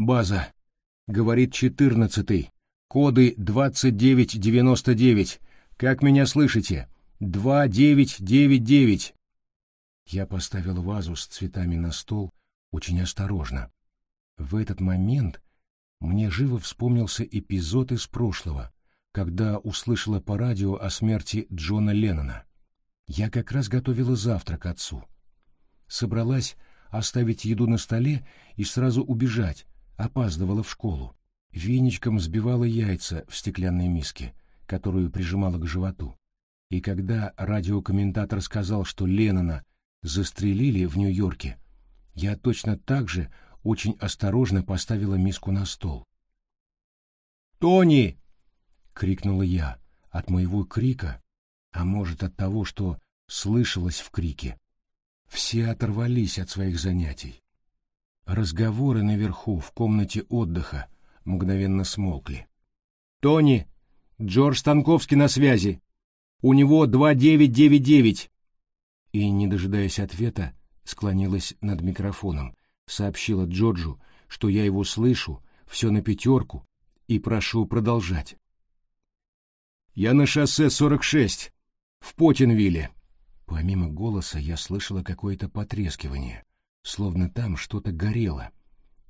«База. Говорит четырнадцатый. Коды двадцать девять девяносто девять. Как меня слышите? Два девять девять девять». Я поставил вазу с цветами на стол очень осторожно. В этот момент мне живо вспомнился эпизод из прошлого, когда услышала по радио о смерти Джона Леннона. Я как раз готовила завтрак отцу. Собралась оставить еду на столе и сразу убежать, опаздывала в школу. Веничком взбивала яйца в стеклянной миске, которую прижимала к животу. И когда радиокомментатор сказал, что Леннона застрелили в Нью-Йорке, я точно так же очень осторожно поставила миску на стол. «Тони!» — крикнула я. От моего крика, а может от того, что слышалось в крике, все оторвались от своих занятий. Разговоры наверху, в комнате отдыха, мгновенно смолкли. «Тони! Джордж Станковский на связи! У него 2999!» И, не дожидаясь ответа, склонилась над микрофоном, сообщила Джорджу, что я его слышу, все на пятерку, и прошу продолжать. «Я на шоссе 46, в Потинвилле». Помимо голоса я слышала какое-то потрескивание, словно там что-то горело.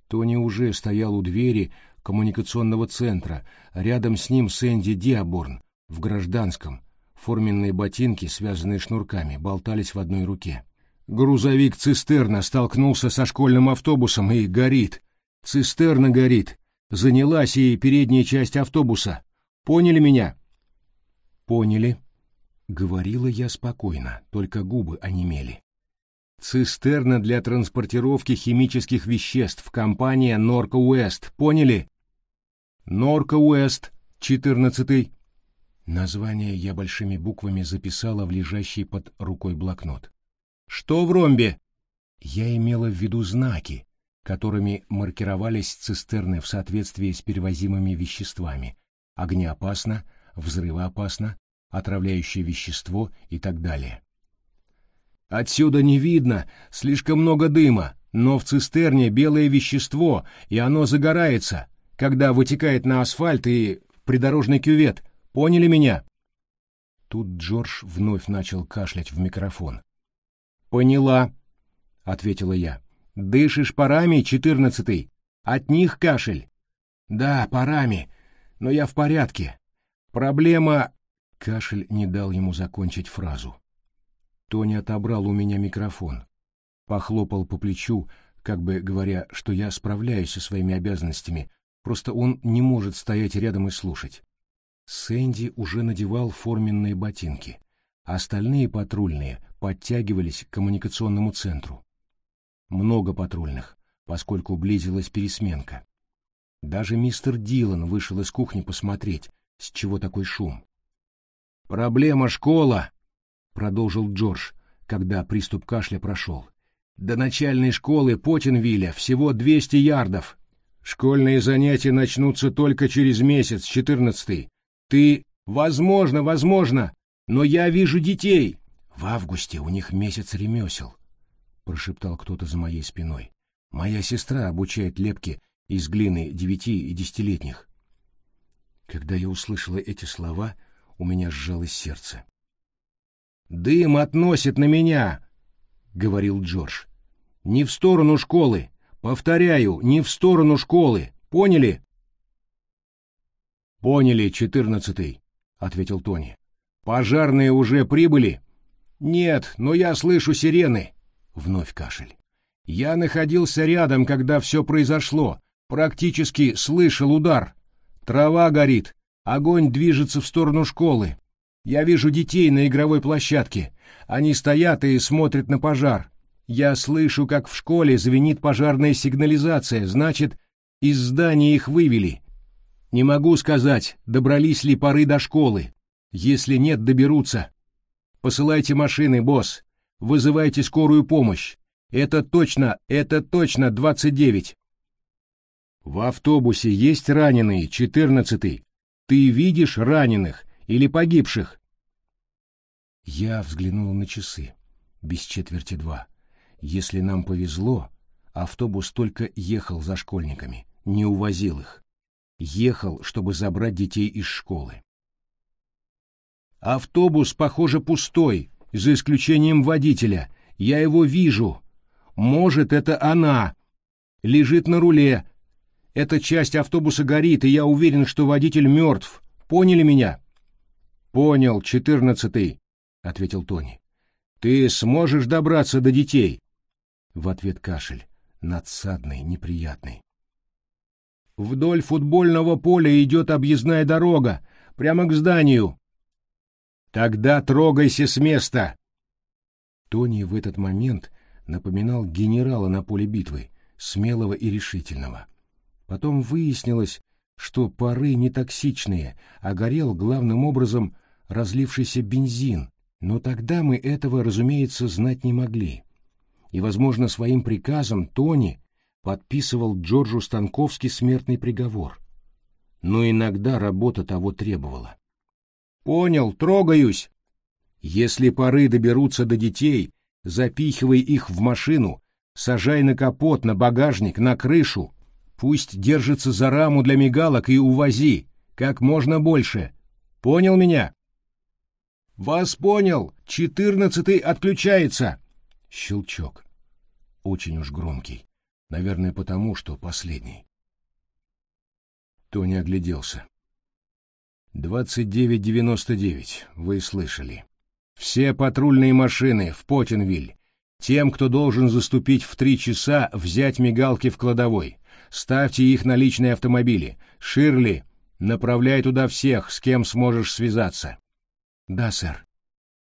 Тони уже стоял у двери коммуникационного центра, рядом с ним Сэнди Диаборн, в гражданском, форменные ботинки, связанные шнурками, болтались в одной руке. Грузовик «Цистерна» столкнулся со школьным автобусом и горит. Цистерна горит. Занялась и передняя часть автобуса. Поняли меня? Поняли. Говорила я спокойно, только губы онемели. Цистерна для транспортировки химических веществ. Компания Норка Уэст. Поняли? Норка Уэст, четырнадцатый. Название я большими буквами записала в лежащий под рукой блокнот. Что в ромбе? Я имела в виду знаки, которыми маркировались цистерны в соответствии с перевозимыми веществами. Огнеопасно, взрывоопасно, отравляющее вещество и так далее. Отсюда не видно, слишком много дыма, но в цистерне белое вещество, и оно загорается, когда вытекает на асфальт и придорожный кювет. Поняли меня? Тут Джордж вновь начал кашлять в микрофон. «Поняла», — ответила я. «Дышишь парами, четырнадцатый? От них кашель?» «Да, парами, но я в порядке. Проблема...» Кашель не дал ему закончить фразу. Тони отобрал у меня микрофон, похлопал по плечу, как бы говоря, что я справляюсь со своими обязанностями, просто он не может стоять рядом и слушать. Сэнди уже надевал форменные ботинки. Остальные патрульные подтягивались к коммуникационному центру. Много патрульных, поскольку близилась пересменка. Даже мистер Дилан вышел из кухни посмотреть, с чего такой шум. «Проблема школа», — продолжил Джордж, когда приступ кашля прошел. «До начальной школы Потинвилля всего 200 ярдов. Школьные занятия начнутся только через месяц, четырнадцатый. Ты... Возможно, возможно, но я вижу детей. В августе у них месяц ремесел, прошептал кто-то за моей спиной. Моя сестра обучает лепки из глины девяти и десятилетних. Когда я услышала эти слова, у меня сжалось сердце. «Дым относит на меня!» — говорил Джордж. «Не в сторону школы! Повторяю, не в сторону школы! Поняли?» «Поняли, четырнадцатый», — ответил Тони. «Пожарные уже прибыли?» «Нет, но я слышу сирены!» Вновь кашель. «Я находился рядом, когда все произошло. Практически слышал удар. Трава горит. Огонь движется в сторону школы. Я вижу детей на игровой площадке. Они стоят и смотрят на пожар. Я слышу, как в школе звенит пожарная сигнализация, значит, из здания их вывели. Не могу сказать, добрались ли поры до школы. Если нет, доберутся. Посылайте машины, босс. Вызывайте скорую помощь. Это точно, это точно 29. В автобусе есть раненые, 14 Ты видишь раненых или погибших? Я взглянул на часы. Без четверти два. Если нам повезло, автобус только ехал за школьниками. не увозил их. Ехал, чтобы забрать детей из школы. Автобус, похоже, пустой, за исключением водителя. Я его вижу. Может, это она. Лежит на руле. Эта часть автобуса горит, и я уверен, что водитель мертв. Поняли меня? Понял, четырнадцатый, — ответил Тони. Ты сможешь добраться до детей? В ответ кашель, надсадный, неприятный. Вдоль футбольного поля идет объездная дорога, прямо к зданию. Тогда трогайся с места. Тони в этот момент напоминал генерала на поле битвы, смелого и решительного. Потом выяснилось, что пары не токсичные, а горел главным образом разлившийся бензин, но тогда мы этого, разумеется, знать не могли. И, возможно, своим приказом Тони подписывал Джорджу Станковский смертный приговор. Но иногда работа того требовала. «Понял, трогаюсь!» Если пары доберутся до детей, запихивай их в машину, сажай на капот, на багажник, на крышу. Пусть держится за раму для мигалок и увози, как можно больше. Понял меня? Вас понял. Четырнадцатый отключается. Щелчок. Очень уж громкий. Наверное, потому, что последний. Тони огляделся. «Двадцать девять девяносто девять, вы слышали. Все патрульные машины в Потенвиль. Тем, кто должен заступить в три часа, взять мигалки в кладовой. Ставьте их на личные автомобили. Ширли, направляй туда всех, с кем сможешь связаться. Да, сэр.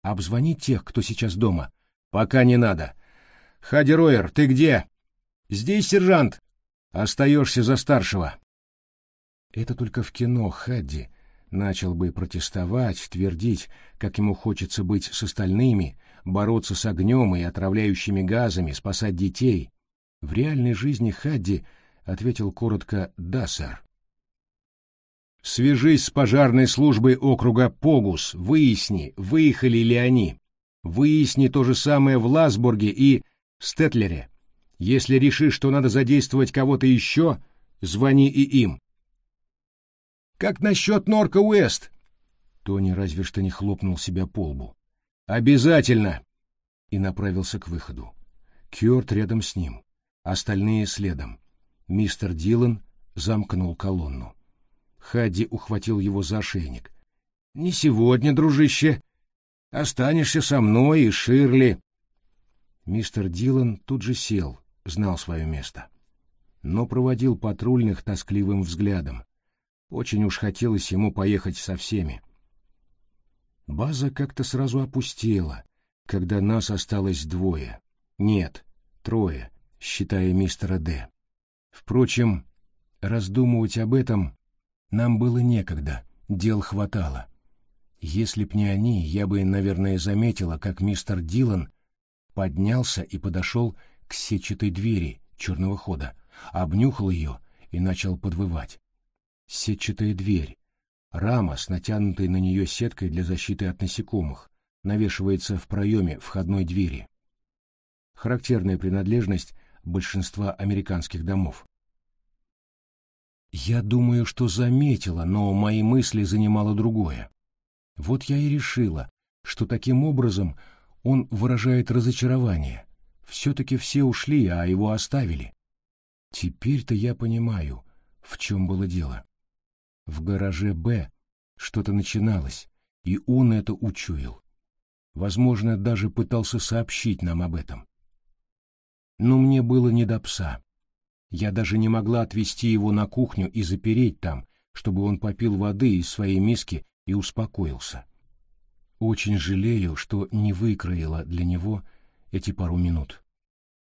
Обзвони тех, кто сейчас дома. Пока не надо. Хади Ройер, ты где? Здесь, сержант. Остаешься за старшего. Это только в кино, Хадди начал бы протестовать, твердить, как ему хочется быть с остальными, бороться с огнем и отравляющими газами, спасать детей. В реальной жизни Хадди ответил коротко «Да, сэр». «Свяжись с пожарной службой округа Погус, выясни, выехали ли они. Выясни то же самое в Ласбурге и Стетлере. Если решишь, что надо задействовать кого-то еще, звони и им. Как насчет Норка Уэст? Тони разве что не хлопнул себя по лбу. Обязательно! И направился к выходу. Кёрт рядом с ним, остальные следом. Мистер Дилан замкнул колонну. Хадди ухватил его за ошейник. «Не сегодня, дружище. Останешься со мной и Ширли». Мистер Дилан тут же сел, знал свое место. Но проводил патрульных тоскливым взглядом, очень уж хотелось ему поехать со всеми. База как-то сразу опустела, когда нас осталось двое. Нет, трое, считая мистера Д. Впрочем, раздумывать об этом нам было некогда, дел хватало. Если б не они, я бы, наверное, заметила, как мистер Дилан поднялся и подошел к сетчатой двери черного хода, обнюхал ее и начал подвывать сетчатая дверь. Рама с натянутой на нее сеткой для защиты от насекомых навешивается в проеме входной двери. Характерная принадлежность большинства американских домов. Я думаю, что заметила, но мои мысли занимало другое. Вот я и решила, что таким образом он выражает разочарование. Все-таки все ушли, а его оставили. Теперь-то я понимаю, в чем было дело. В гараже «Б» что-то начиналось, и он это учуял. Возможно, даже пытался сообщить нам об этом. Но мне было не до пса. Я даже не могла отвезти его на кухню и запереть там, чтобы он попил воды из своей миски и успокоился. Очень жалею, что не выкроила для него эти пару минут.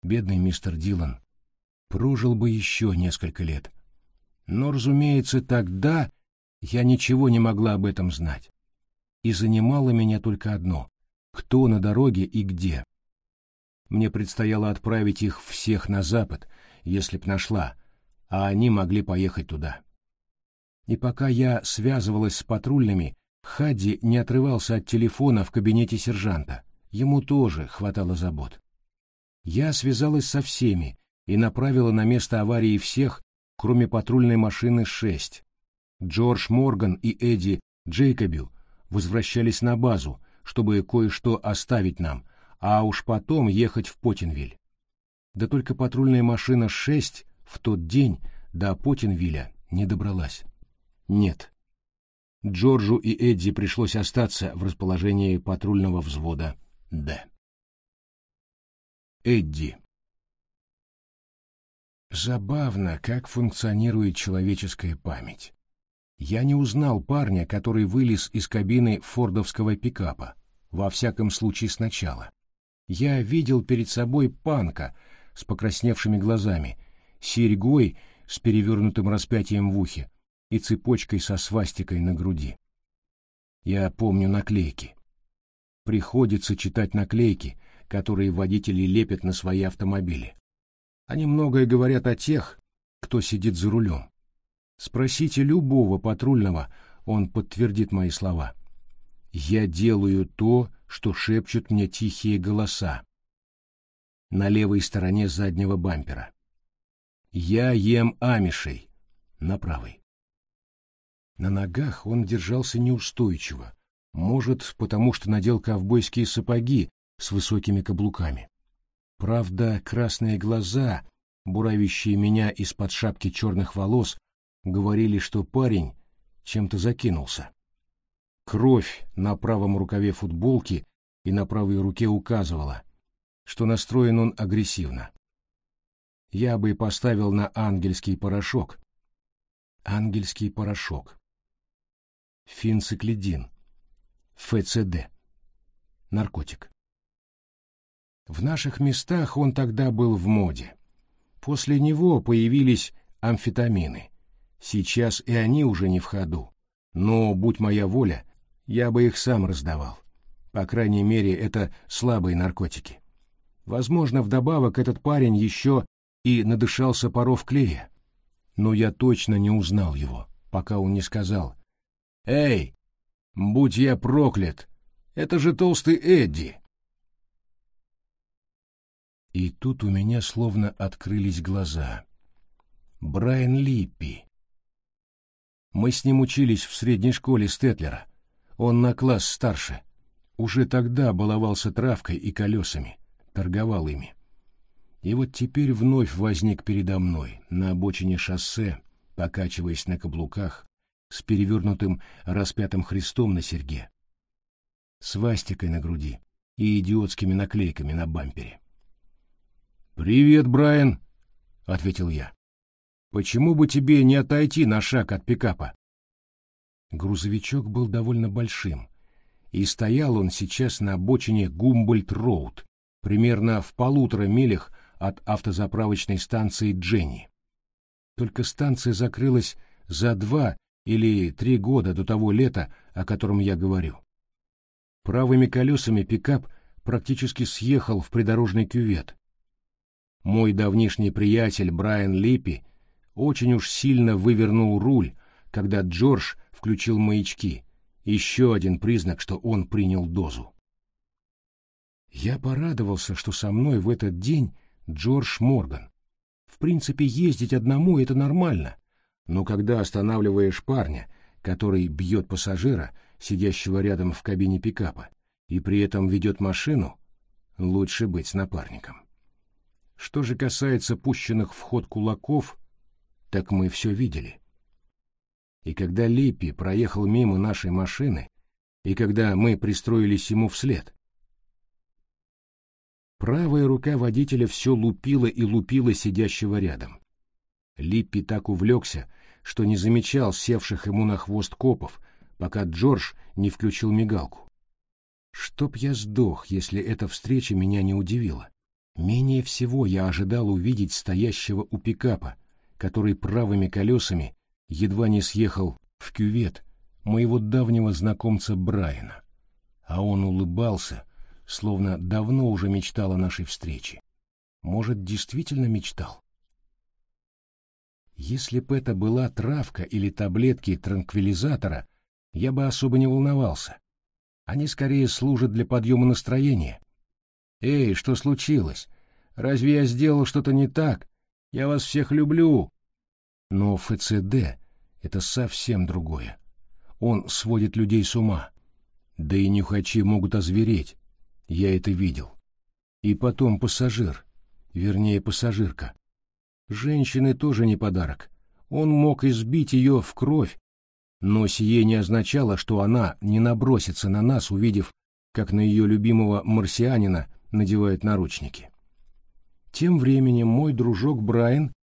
Бедный мистер Дилан прожил бы еще несколько лет — но, разумеется, тогда я ничего не могла об этом знать. И занимало меня только одно — кто на дороге и где. Мне предстояло отправить их всех на запад, если б нашла, а они могли поехать туда. И пока я связывалась с патрульными, Хадди не отрывался от телефона в кабинете сержанта. Ему тоже хватало забот. Я связалась со всеми и направила на место аварии всех, кроме патрульной машины, шесть. Джордж Морган и Эдди Джейкобил возвращались на базу, чтобы кое-что оставить нам, а уж потом ехать в Потинвиль. Да только патрульная машина шесть в тот день до Потинвиля не добралась. Нет. Джорджу и Эдди пришлось остаться в расположении патрульного взвода «Д». Эдди. Забавно, как функционирует человеческая память. Я не узнал парня, который вылез из кабины фордовского пикапа, во всяком случае сначала. Я видел перед собой панка с покрасневшими глазами, серьгой с перевернутым распятием в ухе и цепочкой со свастикой на груди. Я помню наклейки. Приходится читать наклейки, которые водители лепят на свои автомобили. Они многое говорят о тех, кто сидит за рулем. Спросите любого патрульного, он подтвердит мои слова. Я делаю то, что шепчут мне тихие голоса. На левой стороне заднего бампера. Я ем амишей. На правой. На ногах он держался неустойчиво. Может, потому что надел ковбойские сапоги с высокими каблуками. Правда, красные глаза, буравящие меня из-под шапки черных волос, говорили, что парень чем-то закинулся. Кровь на правом рукаве футболки и на правой руке указывала, что настроен он агрессивно. Я бы поставил на ангельский порошок. Ангельский порошок. Финциклидин. ФЦД. Наркотик. В наших местах он тогда был в моде. После него появились амфетамины. Сейчас и они уже не в ходу. Но, будь моя воля, я бы их сам раздавал. По крайней мере, это слабые наркотики. Возможно, вдобавок этот парень еще и надышался паров клея. Но я точно не узнал его, пока он не сказал. «Эй, будь я проклят! Это же толстый Эдди!» И тут у меня словно открылись глаза. Брайан Липпи. Мы с ним учились в средней школе Стетлера. Он на класс старше. Уже тогда баловался травкой и колесами, торговал ими. И вот теперь вновь возник передо мной, на обочине шоссе, покачиваясь на каблуках, с перевернутым распятым Христом на серьге, свастикой на груди и идиотскими наклейками на бампере. «Привет, Брайан», — ответил я. «Почему бы тебе не отойти на шаг от пикапа?» Грузовичок был довольно большим, и стоял он сейчас на обочине Гумбольд-Роуд, примерно в полутора милях от автозаправочной станции Дженни. Только станция закрылась за два или три года до того лета, о котором я говорю. Правыми колесами пикап практически съехал в придорожный кювет, мой давнишний приятель Брайан Липпи очень уж сильно вывернул руль, когда Джордж включил маячки. Еще один признак, что он принял дозу. Я порадовался, что со мной в этот день Джордж Морган. В принципе, ездить одному — это нормально. Но когда останавливаешь парня, который бьет пассажира, сидящего рядом в кабине пикапа, и при этом ведет машину, лучше быть с напарником. Что же касается пущенных в ход кулаков, так мы все видели. И когда Липпи проехал мимо нашей машины, и когда мы пристроились ему вслед, правая рука водителя все лупила и лупила сидящего рядом. Липпи так увлекся, что не замечал севших ему на хвост копов, пока Джордж не включил мигалку. Чтоб я сдох, если эта встреча меня не удивила. Менее всего я ожидал увидеть стоящего у пикапа, который правыми колесами едва не съехал в кювет моего давнего знакомца Брайана. А он улыбался, словно давно уже мечтал о нашей встрече. Может, действительно мечтал? Если бы это была травка или таблетки транквилизатора, я бы особо не волновался. Они скорее служат для подъема настроения, «Эй, что случилось? Разве я сделал что-то не так? Я вас всех люблю!» Но ФЦД — это совсем другое. Он сводит людей с ума. Да и нюхачи могут озвереть. Я это видел. И потом пассажир, вернее пассажирка. Женщины тоже не подарок. Он мог избить ее в кровь, но сие не означало, что она не набросится на нас, увидев, как на ее любимого марсианина надевают наручники. Тем временем мой дружок Брайан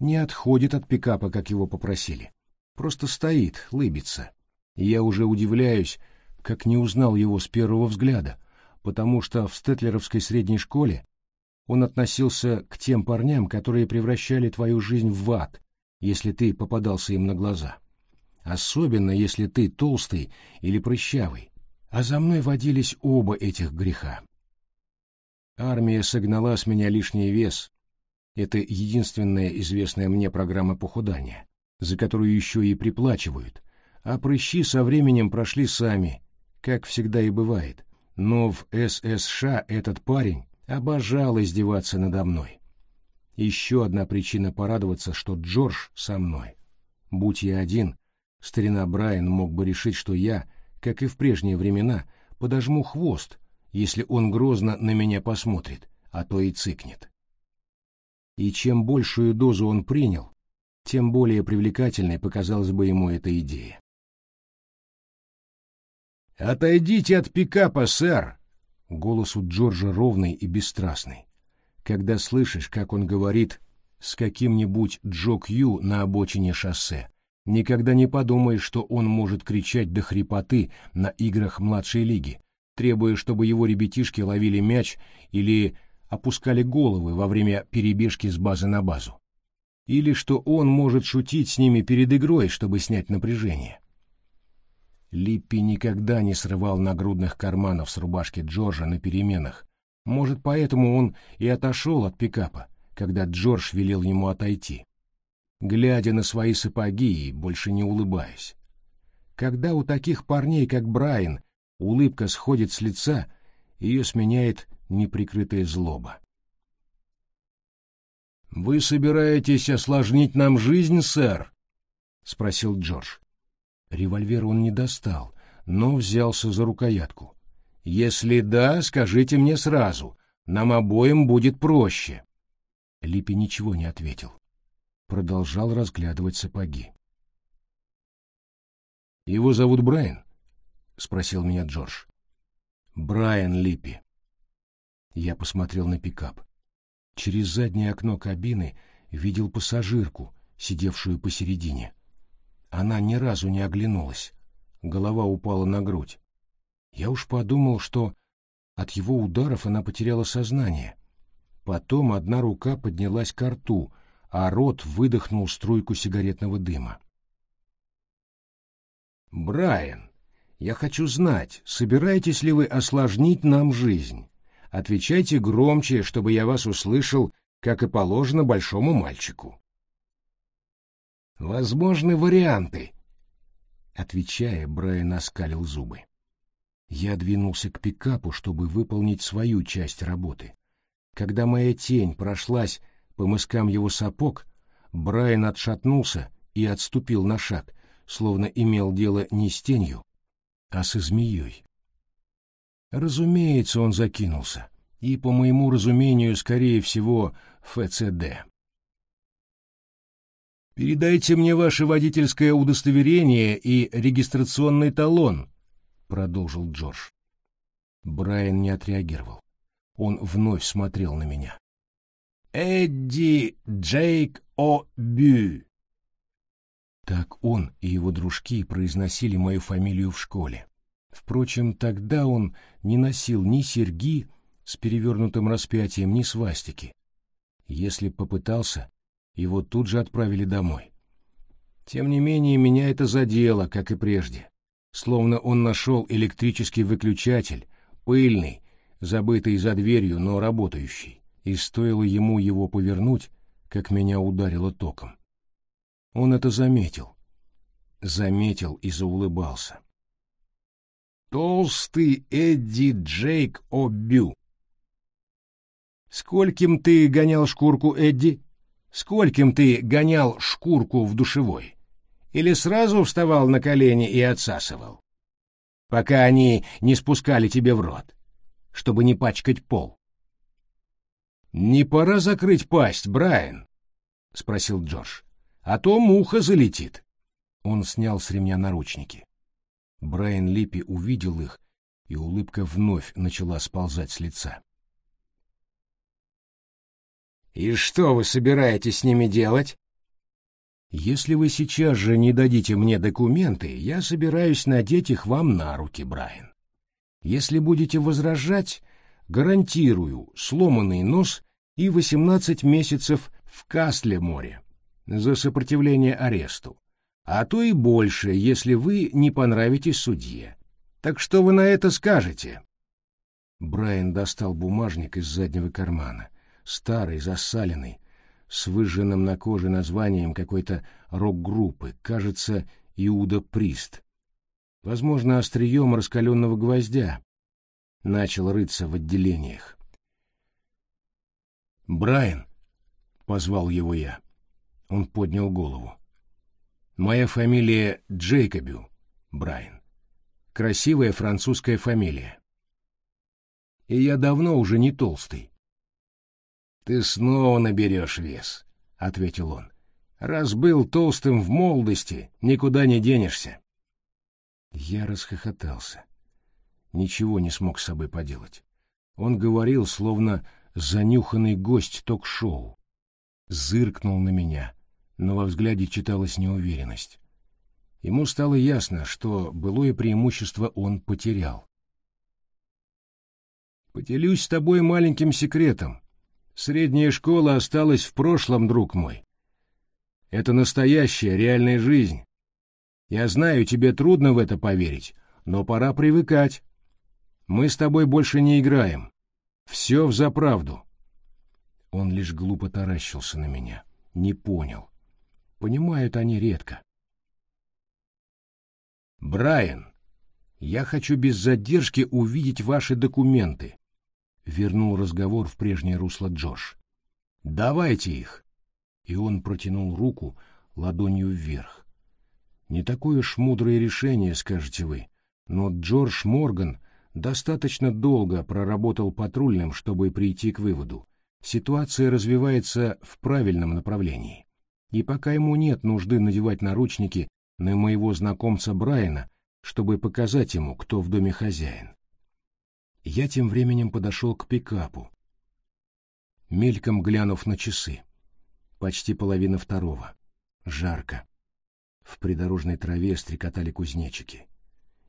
не отходит от пикапа, как его попросили. Просто стоит, лыбится. Я уже удивляюсь, как не узнал его с первого взгляда, потому что в Стетлеровской средней школе он относился к тем парням, которые превращали твою жизнь в ад, если ты попадался им на глаза. Особенно, если ты толстый или прыщавый. А за мной водились оба этих греха. Армия согнала с меня лишний вес. Это единственная известная мне программа похудания, за которую еще и приплачивают. А прыщи со временем прошли сами, как всегда и бывает. Но в ССШ этот парень обожал издеваться надо мной. Еще одна причина порадоваться, что Джордж со мной. Будь я один, старина Брайан мог бы решить, что я, как и в прежние времена, подожму хвост, если он грозно на меня посмотрит, а то и цыкнет. И чем большую дозу он принял, тем более привлекательной показалась бы ему эта идея. «Отойдите от пикапа, сэр!» Голос у Джорджа ровный и бесстрастный. Когда слышишь, как он говорит с каким-нибудь Джо Кью на обочине шоссе, никогда не подумаешь, что он может кричать до хрипоты на играх младшей лиги, требуя, чтобы его ребятишки ловили мяч или опускали головы во время перебежки с базы на базу. Или что он может шутить с ними перед игрой, чтобы снять напряжение. Липпи никогда не срывал нагрудных карманов с рубашки Джорджа на переменах. Может, поэтому он и отошел от пикапа, когда Джордж велел ему отойти, глядя на свои сапоги и больше не улыбаясь. Когда у таких парней, как Брайан, улыбка сходит с лица, ее сменяет неприкрытая злоба. «Вы собираетесь осложнить нам жизнь, сэр?» — спросил Джордж. Револьвер он не достал, но взялся за рукоятку. «Если да, скажите мне сразу. Нам обоим будет проще». Липи ничего не ответил. Продолжал разглядывать сапоги. «Его зовут Брайан?» — спросил меня Джордж. «Брайан Липи». Я посмотрел на пикап. Через заднее окно кабины видел пассажирку, сидевшую посередине. Она ни разу не оглянулась. Голова упала на грудь. Я уж подумал, что от его ударов она потеряла сознание. Потом одна рука поднялась к рту, а рот выдохнул струйку сигаретного дыма. «Брайан, я хочу знать, собираетесь ли вы осложнить нам жизнь? Отвечайте громче, чтобы я вас услышал, как и положено большому мальчику». Возможны варианты. Отвечая, Брайан оскалил зубы. Я двинулся к пикапу, чтобы выполнить свою часть работы. Когда моя тень прошлась по мыскам его сапог, Брайан отшатнулся и отступил на шаг, словно имел дело не с тенью, а со змеей. Разумеется, он закинулся, и, по моему разумению, скорее всего, ФЦД. «Передайте мне ваше водительское удостоверение и регистрационный талон», — продолжил Джордж. Брайан не отреагировал. Он вновь смотрел на меня. «Эдди Джейк О'Бю». Так он и его дружки произносили мою фамилию в школе. Впрочем, тогда он не носил ни серьги с перевернутым распятием, ни свастики. Если попытался, его тут же отправили домой. Тем не менее, меня это задело, как и прежде. Словно он нашел электрический выключатель, пыльный, забытый за дверью, но работающий, и стоило ему его повернуть, как меня ударило током. Он это заметил. Заметил и заулыбался. «Толстый Эдди Джейк О'Бю!» «Скольким ты гонял шкурку, Эдди?» Скольким ты гонял шкурку в душевой? Или сразу вставал на колени и отсасывал? Пока они не спускали тебе в рот, чтобы не пачкать пол. «Не пора закрыть пасть, Брайан?» — спросил Джордж. «А то муха залетит». Он снял с ремня наручники. Брайан Липпи увидел их, и улыбка вновь начала сползать с лица. «И что вы собираетесь с ними делать?» «Если вы сейчас же не дадите мне документы, я собираюсь надеть их вам на руки, Брайан. Если будете возражать, гарантирую сломанный нос и 18 месяцев в Кастле-море за сопротивление аресту, а то и больше, если вы не понравитесь судье. Так что вы на это скажете?» Брайан достал бумажник из заднего кармана старый, засаленный, с выжженным на коже названием какой-то рок-группы, кажется, Иуда Прист. Возможно, острием раскаленного гвоздя. Начал рыться в отделениях. «Брайан!» — позвал его я. Он поднял голову. «Моя фамилия Джейкобю, Брайан. Красивая французская фамилия. И я давно уже не толстый. «Ты снова наберешь вес», — ответил он. «Раз был толстым в молодости, никуда не денешься». Я расхохотался. Ничего не смог с собой поделать. Он говорил, словно занюханный гость ток-шоу. Зыркнул на меня, но во взгляде читалась неуверенность. Ему стало ясно, что былое преимущество он потерял. «Поделюсь с тобой маленьким секретом», Средняя школа осталась в прошлом, друг мой. Это настоящая, реальная жизнь. Я знаю, тебе трудно в это поверить, но пора привыкать. Мы с тобой больше не играем. Все взаправду. Он лишь глупо таращился на меня. Не понял. Понимают они редко. Брайан, я хочу без задержки увидеть ваши документы. — вернул разговор в прежнее русло Джош. «Давайте их!» И он протянул руку ладонью вверх. Не такое уж мудрое решение, скажете вы, но Джордж Морган достаточно долго проработал патрульным, чтобы прийти к выводу. Ситуация развивается в правильном направлении. И пока ему нет нужды надевать наручники на моего знакомца Брайана, чтобы показать ему, кто в доме хозяин. Я тем временем подошел к пикапу, мельком глянув на часы. Почти половина второго. Жарко. В придорожной траве стрекотали кузнечики.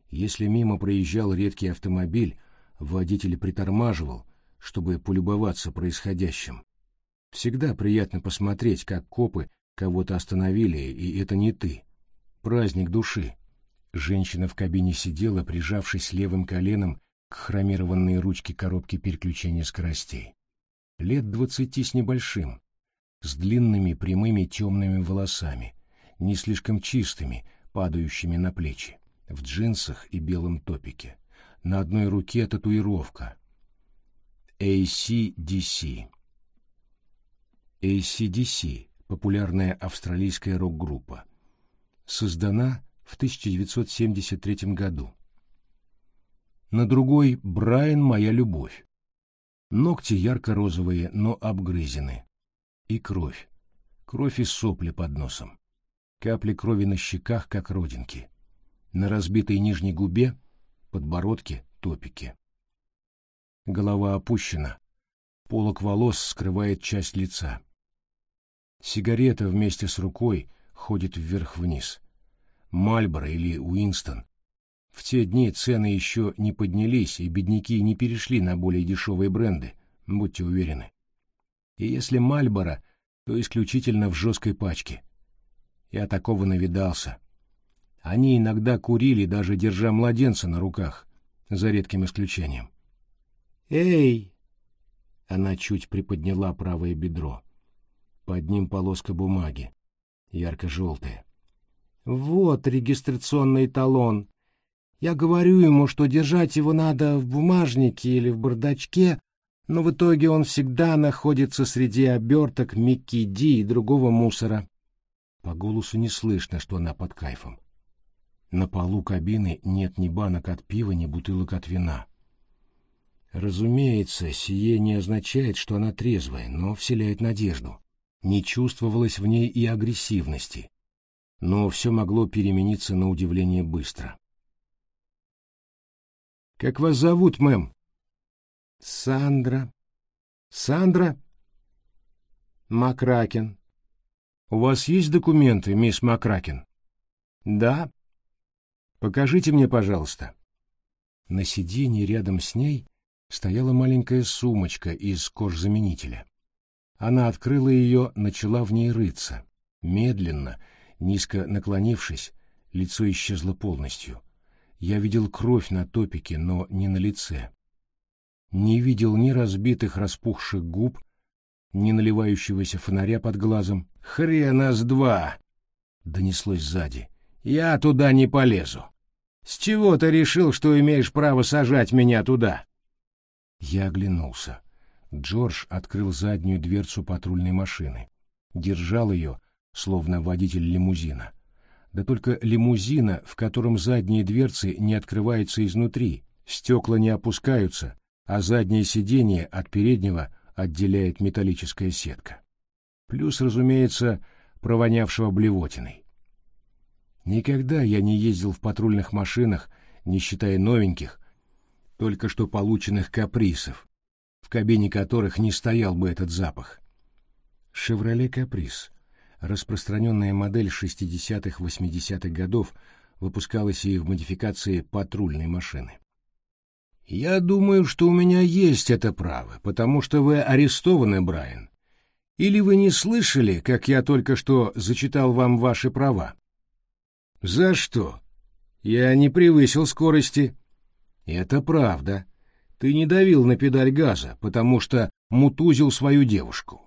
Если мимо проезжал редкий автомобиль, водитель притормаживал, чтобы полюбоваться происходящим. Всегда приятно посмотреть, как копы кого-то остановили, и это не ты. Праздник души. Женщина в кабине сидела, прижавшись левым коленом к хромированной ручке коробки переключения скоростей. Лет двадцати с небольшим, с длинными прямыми темными волосами, не слишком чистыми, падающими на плечи, в джинсах и белом топике. На одной руке татуировка. ACDC. ACDC — популярная австралийская рок-группа. Создана в 1973 году на другой — Брайан «Моя любовь». Ногти ярко-розовые, но обгрызены. И кровь. Кровь и сопли под носом. Капли крови на щеках, как родинки. На разбитой нижней губе, подбородке, топики. Голова опущена. Полок волос скрывает часть лица. Сигарета вместе с рукой ходит вверх-вниз. Мальборо или Уинстон в те дни цены еще не поднялись, и бедняки не перешли на более дешевые бренды, будьте уверены. И если Мальборо, то исключительно в жесткой пачке. Я такого навидался. Они иногда курили, даже держа младенца на руках, за редким исключением. «Эй!» Она чуть приподняла правое бедро. Под ним полоска бумаги, ярко-желтая. «Вот регистрационный талон. Я говорю ему, что держать его надо в бумажнике или в бардачке, но в итоге он всегда находится среди оберток Микки Ди и другого мусора. По голосу не слышно, что она под кайфом. На полу кабины нет ни банок от пива, ни бутылок от вина. Разумеется, сие не означает, что она трезвая, но вселяет надежду. Не чувствовалось в ней и агрессивности. Но все могло перемениться на удивление быстро. «Как вас зовут, мэм?» «Сандра». «Сандра?» «Макракен». «У вас есть документы, мисс Макракен?» «Да». «Покажите мне, пожалуйста». На сиденье рядом с ней стояла маленькая сумочка из кожзаменителя. Она открыла ее, начала в ней рыться. Медленно, низко наклонившись, лицо исчезло полностью. Я видел кровь на топике, но не на лице. Не видел ни разбитых распухших губ, ни наливающегося фонаря под глазом. «Хрена с два!» — донеслось сзади. «Я туда не полезу. С чего ты решил, что имеешь право сажать меня туда?» Я оглянулся. Джордж открыл заднюю дверцу патрульной машины. Держал ее, словно водитель лимузина. Да только лимузина, в котором задние дверцы не открываются изнутри, стекла не опускаются, а заднее сиденье от переднего отделяет металлическая сетка. Плюс, разумеется, провонявшего блевотиной. Никогда я не ездил в патрульных машинах, не считая новеньких, только что полученных каприсов, в кабине которых не стоял бы этот запах. «Шевроле Каприз» — распространенная модель 60-80-х годов, выпускалась и в модификации патрульной машины. «Я думаю, что у меня есть это право, потому что вы арестованы, Брайан. Или вы не слышали, как я только что зачитал вам ваши права?» «За что? Я не превысил скорости». Это правда. Ты не давил на педаль газа, потому что мутузил свою девушку.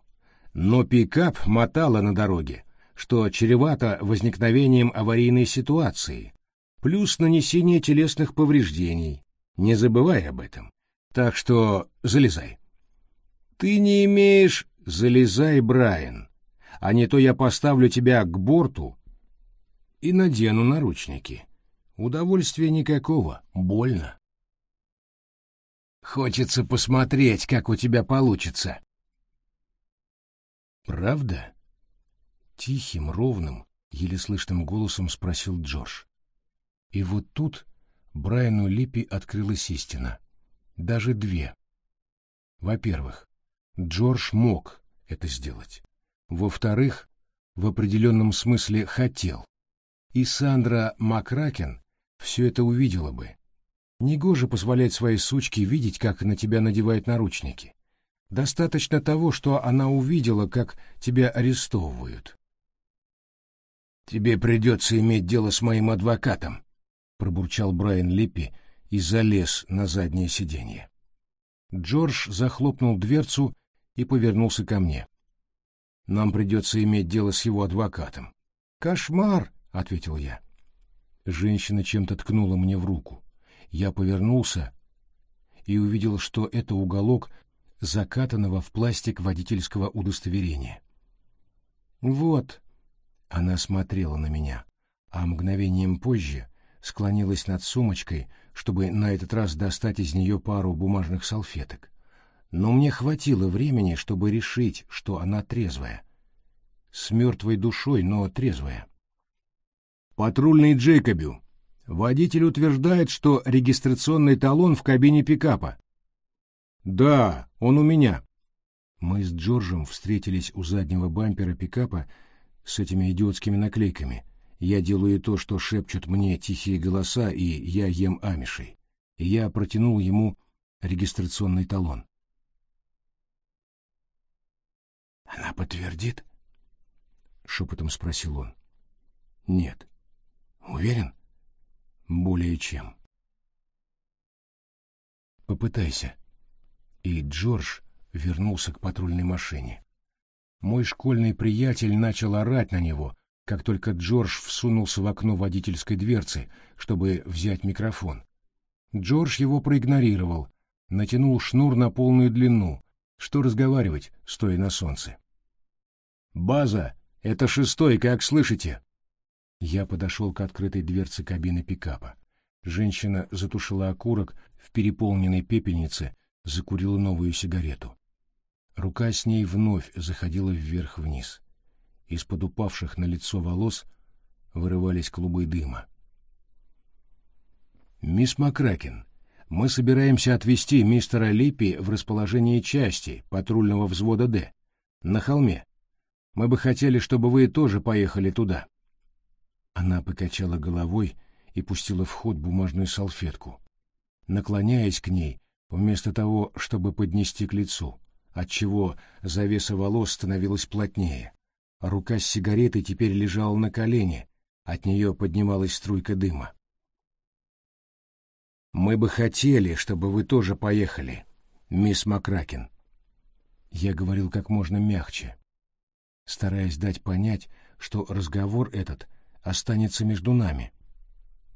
Но пикап мотало на дороге, что чревато возникновением аварийной ситуации, плюс нанесение телесных повреждений. Не забывай об этом. Так что залезай. Ты не имеешь... Залезай, Брайан. А не то я поставлю тебя к борту и надену наручники. Удовольствия никакого, больно. Хочется посмотреть, как у тебя получится. Правда? Тихим, ровным, еле слышным голосом спросил Джордж. И вот тут Брайану Липпи открылась истина. Даже две. Во-первых, Джордж мог это сделать. Во-вторых, в определенном смысле хотел. И Сандра Макракен все это увидела бы, Негоже позволять своей сучке видеть, как на тебя надевают наручники. Достаточно того, что она увидела, как тебя арестовывают. «Тебе придется иметь дело с моим адвокатом», — пробурчал Брайан Липпи и залез на заднее сиденье. Джордж захлопнул дверцу и повернулся ко мне. «Нам придется иметь дело с его адвокатом». «Кошмар!» — ответил я. Женщина чем-то ткнула мне в руку. Я повернулся и увидел, что это уголок закатанного в пластик водительского удостоверения. «Вот», — она смотрела на меня, а мгновением позже склонилась над сумочкой, чтобы на этот раз достать из нее пару бумажных салфеток. Но мне хватило времени, чтобы решить, что она трезвая. С мертвой душой, но трезвая. «Патрульный Джейкобю», Водитель утверждает, что регистрационный талон в кабине пикапа. Да, он у меня. Мы с Джорджем встретились у заднего бампера пикапа с этими идиотскими наклейками. Я делаю то, что шепчут мне тихие голоса, и я ем амишей. Я протянул ему регистрационный талон. «Она подтвердит?» — шепотом спросил он. «Нет». «Уверен?» Более чем. Попытайся. И Джордж вернулся к патрульной машине. Мой школьный приятель начал орать на него, как только Джордж всунулся в окно водительской дверцы, чтобы взять микрофон. Джордж его проигнорировал, натянул шнур на полную длину. Что разговаривать, стоя на солнце? «База! Это шестой, как слышите?» Я подошел к открытой дверце кабины пикапа. Женщина затушила окурок в переполненной пепельнице, закурила новую сигарету. Рука с ней вновь заходила вверх-вниз. Из-под упавших на лицо волос вырывались клубы дыма. «Мисс Макракен, мы собираемся отвезти мистера Липпи в расположение части патрульного взвода «Д» на холме. Мы бы хотели, чтобы вы тоже поехали туда». Она покачала головой и пустила в ход бумажную салфетку. Наклоняясь к ней, вместо того, чтобы поднести к лицу, отчего завеса волос становилась плотнее. Рука с сигаретой теперь лежала на колене, от нее поднималась струйка дыма. Мы бы хотели, чтобы вы тоже поехали, мисс Макракен. Я говорил как можно мягче, стараясь дать понять, что разговор этот останется между нами.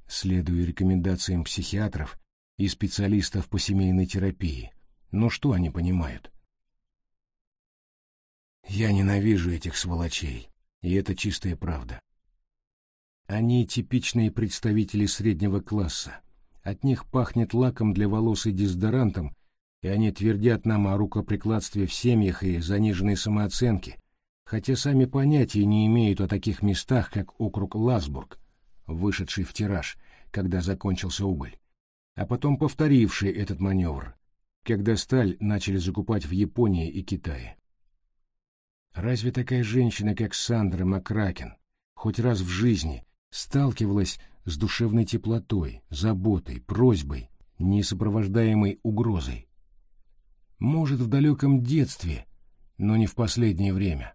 Следуя рекомендациям психиатров и специалистов по семейной терапии. Но что они понимают? Я ненавижу этих сволочей, и это чистая правда. Они типичные представители среднего класса, от них пахнет лаком для волос и дезодорантом, и они твердят нам о рукоприкладстве в семьях и заниженной самооценке, хотя сами понятия не имеют о таких местах, как округ Ласбург, вышедший в тираж, когда закончился уголь, а потом повторивший этот маневр, когда сталь начали закупать в Японии и Китае. Разве такая женщина, как Сандра Макракен, хоть раз в жизни сталкивалась с душевной теплотой, заботой, просьбой, не сопровождаемой угрозой. Может, в далеком детстве, но не в последнее время.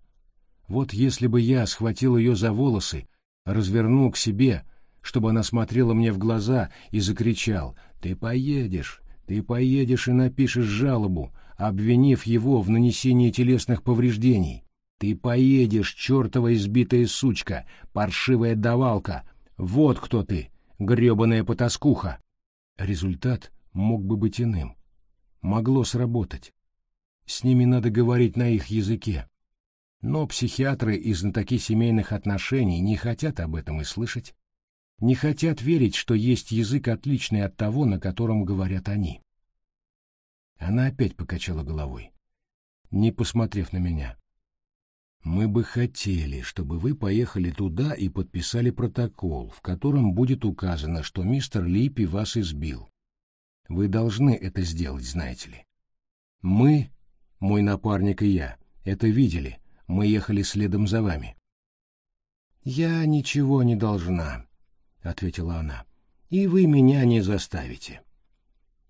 Вот если бы я схватил ее за волосы, развернул к себе, чтобы она смотрела мне в глаза и закричал «Ты поедешь, ты поедешь и напишешь жалобу, обвинив его в нанесении телесных повреждений. Ты поедешь, чертова избитая сучка, паршивая давалка, вот кто ты, гребаная потаскуха. Результат мог бы быть иным. Могло сработать. С ними надо говорить на их языке. Но психиатры и знатоки семейных отношений не хотят об этом и слышать. Не хотят верить, что есть язык отличный от того, на котором говорят они. Она опять покачала головой, не посмотрев на меня. Мы бы хотели, чтобы вы поехали туда и подписали протокол, в котором будет указано, что мистер Липпи вас избил. Вы должны это сделать, знаете ли. Мы, мой напарник и я, это видели. Мы ехали следом за вами. Я ничего не должна, ответила она. И вы меня не заставите.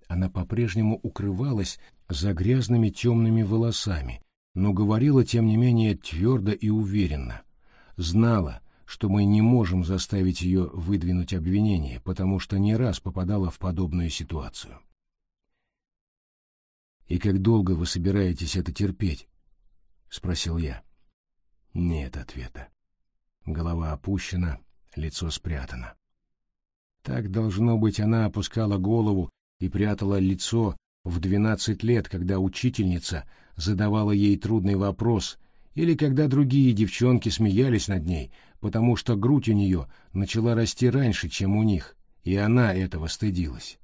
Она по-прежнему укрывалась за грязными темными волосами, но говорила, тем не менее, твердо и уверенно. Знала, что мы не можем заставить ее выдвинуть обвинение, потому что не раз попадала в подобную ситуацию. «И как долго вы собираетесь это терпеть?» — спросил я. Нет ответа. Голова опущена, лицо спрятано. Так, должно быть, она опускала голову и прятала лицо в двенадцать лет, когда учительница задавала ей трудный вопрос, или когда другие девчонки смеялись над ней, потому что грудь у нее начала расти раньше, чем у них, и она этого стыдилась.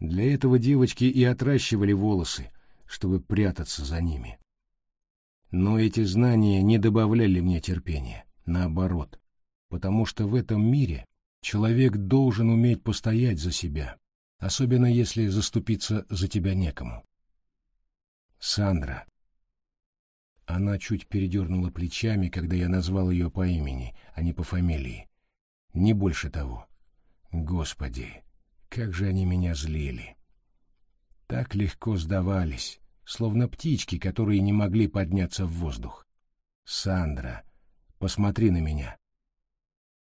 Для этого девочки и отращивали волосы, чтобы прятаться за ними. Но эти знания не добавляли мне терпения, наоборот, потому что в этом мире человек должен уметь постоять за себя, особенно если заступиться за тебя некому. Сандра, она чуть передернула плечами, когда я назвал ее по имени, а не по фамилии. Не больше того. Господи, как же они меня злили. Так легко сдавались, словно птички, которые не могли подняться в воздух. «Сандра, посмотри на меня».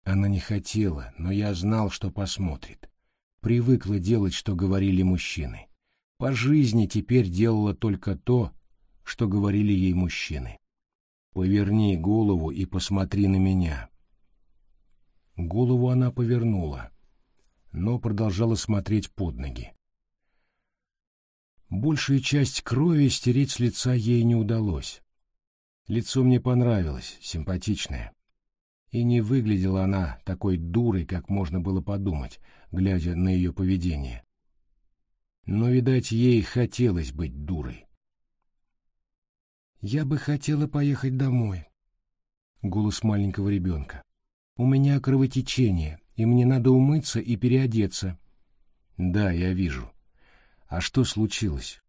Она не хотела, но я знал, что посмотрит. Привыкла делать, что говорили мужчины. По жизни теперь делала только то, что говорили ей мужчины. «Поверни голову и посмотри на меня». Голову она повернула, но продолжала смотреть под ноги. Большую часть крови стереть с лица ей не удалось. Лицо мне понравилось, симпатичное. И не выглядела она такой дурой, как можно было подумать, глядя на ее поведение. Но, видать, ей хотелось быть дурой. «Я бы хотела поехать домой», — голос маленького ребенка. «У меня кровотечение, и мне надо умыться и переодеться». «Да, я вижу. А что случилось?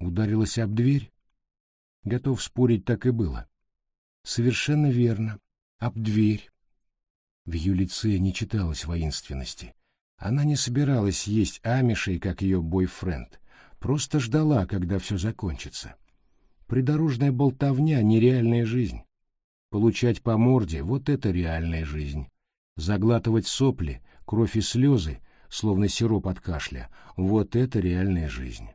Ударилась об дверь?» Готов спорить, так и было. «Совершенно верно. Об дверь». В ее лице не читалось воинственности. Она не собиралась есть амишей, как ее бойфренд, просто ждала, когда все закончится. Придорожная болтовня — нереальная жизнь. Получать по морде — вот это реальная жизнь. Заглатывать сопли, кровь и слезы, словно сироп от кашля — вот это реальная жизнь.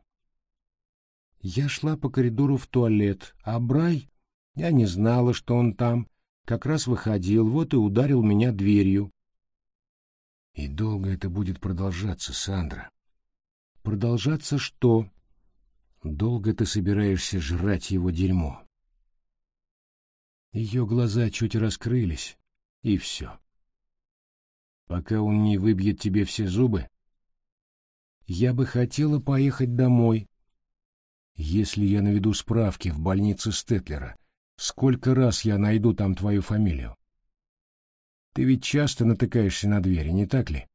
Я шла по коридору в туалет, а Брай... Я не знала, что он там. Как раз выходил, вот и ударил меня дверью. И долго это будет продолжаться, Сандра? Продолжаться что? Долго ты собираешься жрать его дерьмо? Ее глаза чуть раскрылись, и все. Пока он не выбьет тебе все зубы? Я бы хотела поехать домой. Если я наведу справки в больнице Стетлера, сколько раз я найду там твою фамилию? Ты ведь часто натыкаешься на двери, не так ли?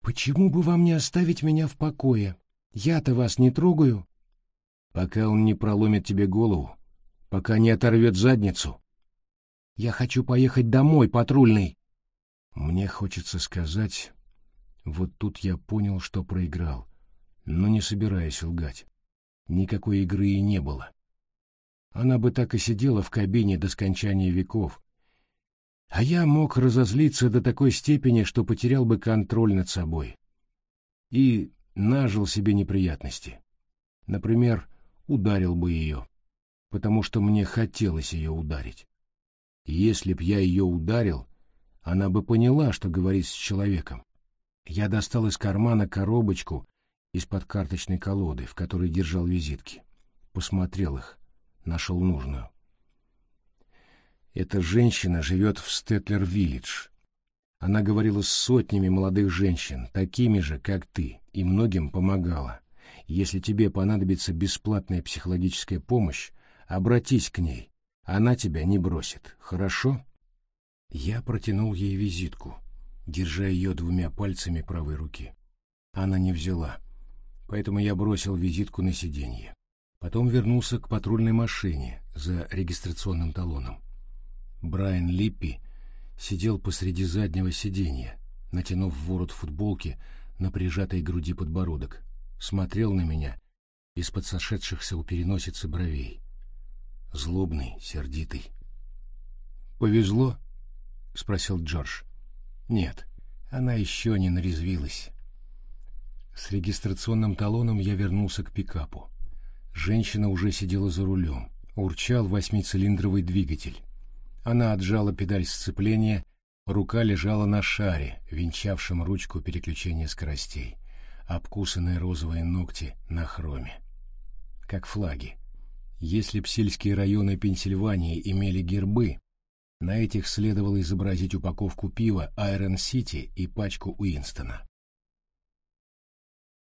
Почему бы вам не оставить меня в покое? Я-то вас не трогаю. Пока он не проломит тебе голову, пока не оторвет задницу. Я хочу поехать домой, патрульный. Мне хочется сказать... Вот тут я понял, что проиграл, но не собираюсь лгать. Никакой игры и не было. Она бы так и сидела в кабине до скончания веков, а я мог разозлиться до такой степени, что потерял бы контроль над собой. И нажил себе неприятности. Например, ударил бы ее, потому что мне хотелось ее ударить. Если б я ее ударил, она бы поняла, что говорит с человеком. Я достал из кармана коробочку из-под карточной колоды, в которой держал визитки. Посмотрел их, нашел нужную. Эта женщина живет в Стетлер-Виллидж. Она говорила с сотнями молодых женщин, такими же, как ты, и многим помогала. Если тебе понадобится бесплатная психологическая помощь, обратись к ней. Она тебя не бросит. Хорошо? Я протянул ей визитку, держа ее двумя пальцами правой руки. Она не взяла, поэтому я бросил визитку на сиденье. Потом вернулся к патрульной машине за регистрационным талоном. Брайан Липпи сидел посреди заднего сиденья, натянув ворот футболки на прижатой груди подбородок, смотрел на меня из-под сошедшихся у переносицы бровей. Злобный, сердитый. «Повезло?» — спросил Джордж. «Нет, она еще не нарезвилась». С регистрационным талоном я вернулся к пикапу. Женщина уже сидела за рулем. Урчал восьмицилиндровый двигатель. Она отжала педаль сцепления, рука лежала на шаре, венчавшем ручку переключения скоростей, обкусанные розовые ногти на хроме. Как флаги. Если б сельские районы Пенсильвании имели гербы, на этих следовало изобразить упаковку пива Айрон Сити и пачку Уинстона.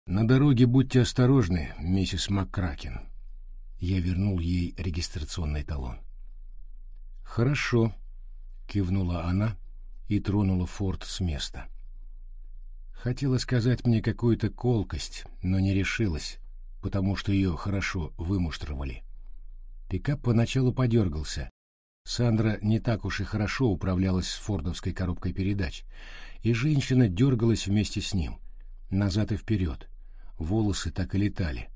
«На дороге будьте осторожны, миссис МакКракен». Я вернул ей регистрационный талон. «Хорошо», — кивнула она и тронула форт с места. Хотела сказать мне какую-то колкость, но не решилась, потому что ее хорошо вымуштровали. Пикап поначалу подергался. Сандра не так уж и хорошо управлялась с фордовской коробкой передач, и женщина дергалась вместе с ним, назад и вперед. Волосы так и летали.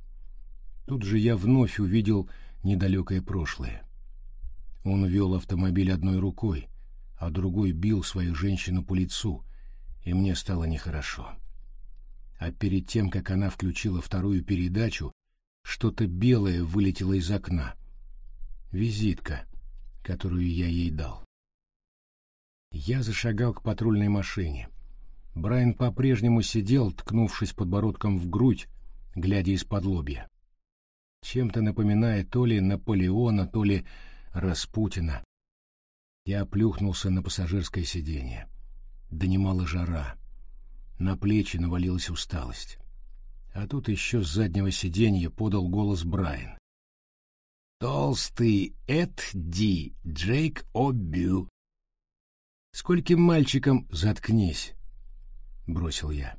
Тут же я вновь увидел недалекое прошлое. Он вел автомобиль одной рукой, а другой бил свою женщину по лицу, и мне стало нехорошо. А перед тем, как она включила вторую передачу, что-то белое вылетело из окна. Визитка, которую я ей дал. Я зашагал к патрульной машине. Брайан по-прежнему сидел, ткнувшись подбородком в грудь, глядя из-под лобья. Чем-то напоминая то ли Наполеона, то ли Распутина. Я плюхнулся на пассажирское сиденье. Донимала жара. На плечи навалилась усталость. А тут еще с заднего сиденья подал голос Брайан. «Толстый Эд Ди, Джейк О'Бю». «Скольким мальчикам заткнись?» — бросил я.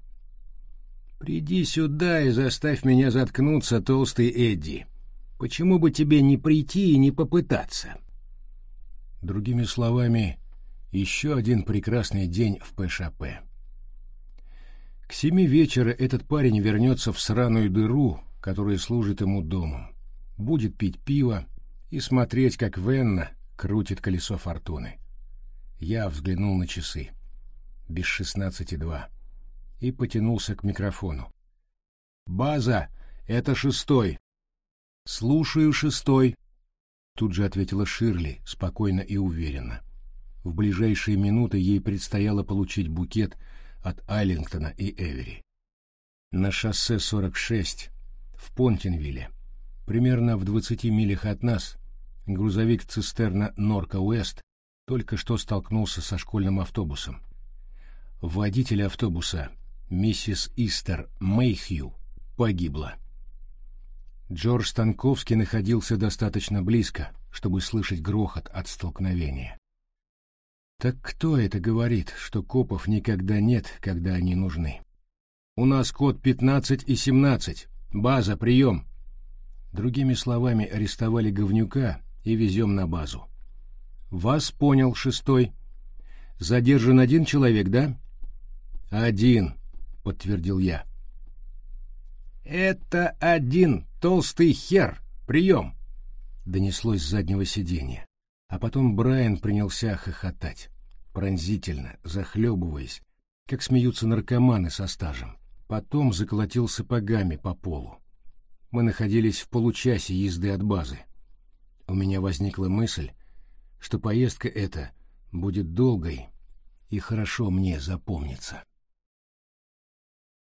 «Приди сюда и заставь меня заткнуться, толстый Эдди. Почему бы тебе не прийти и не попытаться?» Другими словами, еще один прекрасный день в ПШП. К семи вечера этот парень вернется в сраную дыру, которая служит ему домом, будет пить пиво и смотреть, как Венна крутит колесо фортуны. Я взглянул на часы. Без шестнадцати два. И потянулся к микрофону. «База, это шестой!» «Слушаю, шестой!» Тут же ответила Ширли, спокойно и уверенно. В ближайшие минуты ей предстояло получить букет — от Айлингтона и Эвери. На шоссе 46 в Понтинвилле, примерно в 20 милях от нас, грузовик-цистерна Норка Уэст только что столкнулся со школьным автобусом. Водитель автобуса, миссис Истер Мэйхью, погибла. Джордж Станковский находился достаточно близко, чтобы слышать грохот от столкновения. Так кто это говорит, что копов никогда нет, когда они нужны? У нас код 15 и 17. База, прием. Другими словами, арестовали говнюка и везем на базу. Вас понял, шестой. Задержан один человек, да? Один, подтвердил я. Это один толстый хер. Прием. Донеслось с заднего сиденья. А потом Брайан принялся хохотать пронзительно, захлебываясь, как смеются наркоманы со стажем. Потом заколотил сапогами по полу. Мы находились в получасе езды от базы. У меня возникла мысль, что поездка эта будет долгой и хорошо мне запомнится.